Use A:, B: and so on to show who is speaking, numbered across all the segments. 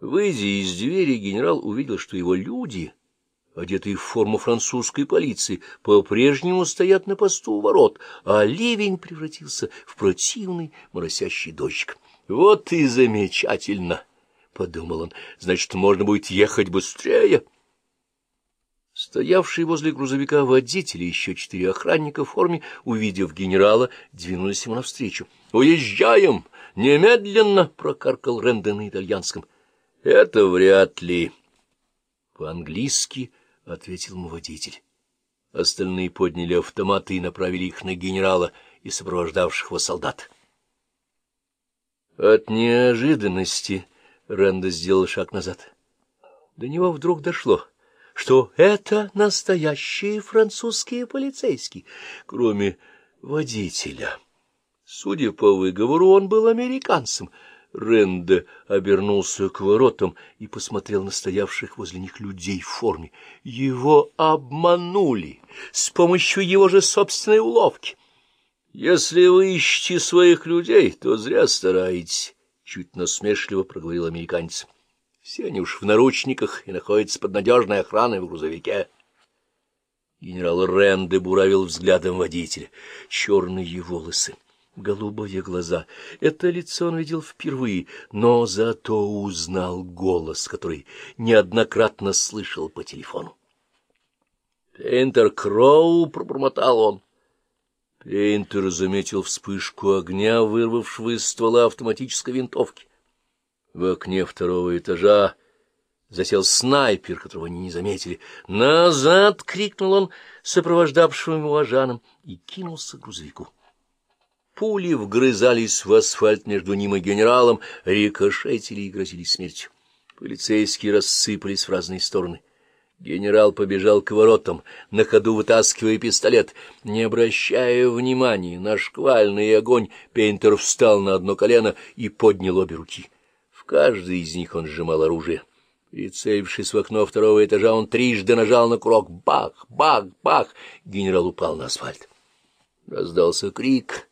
A: Выйдя из двери, генерал увидел, что его люди, одетые в форму французской полиции, по-прежнему стоят на посту у ворот, а ливень превратился в противный моросящий дождик. — Вот и замечательно! — подумал он. — Значит, можно будет ехать быстрее. Стоявшие возле грузовика водители, еще четыре охранника в форме, увидев генерала, двинулись ему навстречу. «Уезжаем! Немедленно!» — прокаркал Ренде на итальянском. «Это вряд ли!» По-английски ответил ему водитель. Остальные подняли автоматы и направили их на генерала и сопровождавших его солдат. От неожиданности Ренда сделал шаг назад. До него вдруг дошло — что это настоящие французские полицейские, кроме водителя. Судя по выговору, он был американцем. Ренде обернулся к воротам и посмотрел на стоявших возле них людей в форме. Его обманули с помощью его же собственной уловки. — Если вы ищете своих людей, то зря стараетесь, — чуть насмешливо проговорил американец. Все они уж в наручниках и находятся под надежной охраной в грузовике. Генерал Ренде буравил взглядом водителя. Черные волосы, голубые глаза. Это лицо он видел впервые, но зато узнал голос, который неоднократно слышал по телефону. «Пейнтер Кроу!» — пробормотал он. Пейнтер заметил вспышку огня, вырвавшего из ствола автоматической винтовки. В окне второго этажа засел снайпер, которого они не заметили. «Назад!» — крикнул он сопровождавшим его ажаном и кинулся к грузовику. Пули вгрызались в асфальт между ним и генералом, рикошетили и грозили смертью. Полицейские рассыпались в разные стороны. Генерал побежал к воротам, на ходу вытаскивая пистолет. Не обращая внимания на шквальный огонь, Пейнтер встал на одно колено и поднял обе руки каждый из них он сжимал оружие. Прицелившись в окно второго этажа, он трижды нажал на курок. Бах! Бах! Бах! Генерал упал на асфальт. Раздался крик.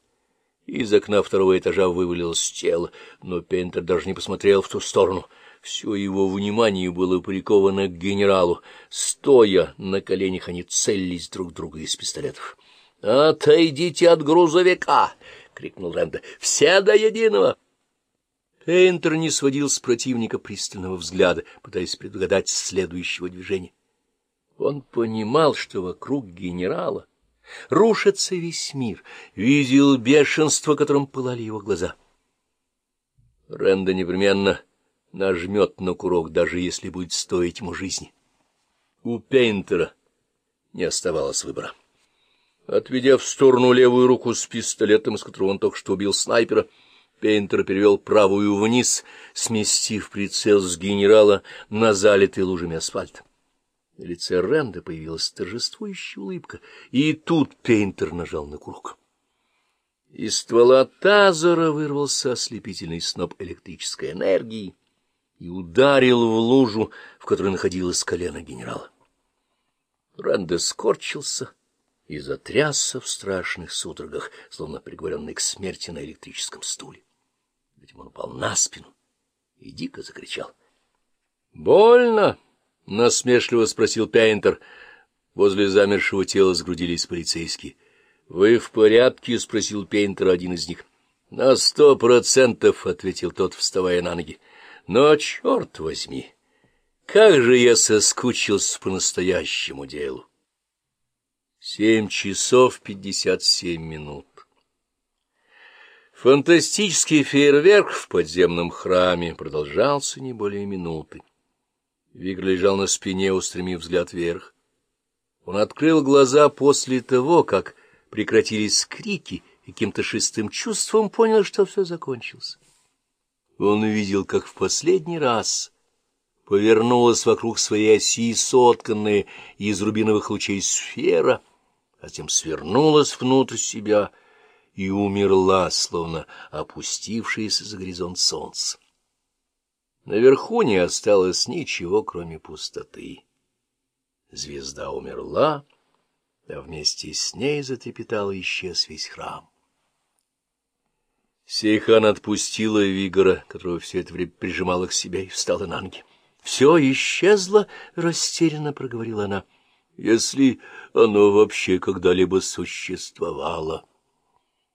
A: Из окна второго этажа вывалилось тело, но Пентер даже не посмотрел в ту сторону. Все его внимание было приковано к генералу. Стоя на коленях, они целились друг друга из пистолетов. — Отойдите от грузовика! — крикнул Рэнда. — Все до единого! Пейнтер не сводил с противника пристального взгляда, пытаясь предугадать следующего движения. Он понимал, что вокруг генерала рушится весь мир, видел бешенство, которым пылали его глаза. Ренда непременно нажмет на курок, даже если будет стоить ему жизни. У Пейнтера не оставалось выбора. Отведя в сторону левую руку с пистолетом, из которого он только что убил снайпера, Пейнтер перевел правую вниз, сместив прицел с генерала на залитый лужами асфальт. На лице Ренда появилась торжествующая улыбка, и тут Пейнтер нажал на курок. Из ствола тазера вырвался ослепительный сноп электрической энергии и ударил в лужу, в которой находилось колено генерала. Ренда скорчился и затрясся в страшных судорогах, словно приговоренный к смерти на электрическом стуле. Затем он упал на спину и дико закричал. — Больно? — насмешливо спросил Пейнтер. Возле замершего тела сгрудились полицейские. — Вы в порядке? — спросил Пейнтер один из них. — На сто процентов, — ответил тот, вставая на ноги. — Но, черт возьми, как же я соскучился по настоящему делу! Семь часов пятьдесят семь минут. Фантастический фейерверк в подземном храме продолжался не более минуты. Вигр лежал на спине, устремив взгляд вверх. Он открыл глаза после того, как прекратились крики, и каким-то шестым чувством понял, что все закончилось. Он увидел, как в последний раз повернулась вокруг своей оси сотканная из рубиновых лучей сфера, а затем свернулась внутрь себя — и умерла, словно опустившееся за горизонт солнце. Наверху не осталось ничего, кроме пустоты. Звезда умерла, а вместе с ней затрепетал и исчез весь храм. Сейхан отпустила Вигора, которого все это время прижимала к себе, и встала на ноги. — Все исчезло, — растерянно проговорила она, — если оно вообще когда-либо существовало.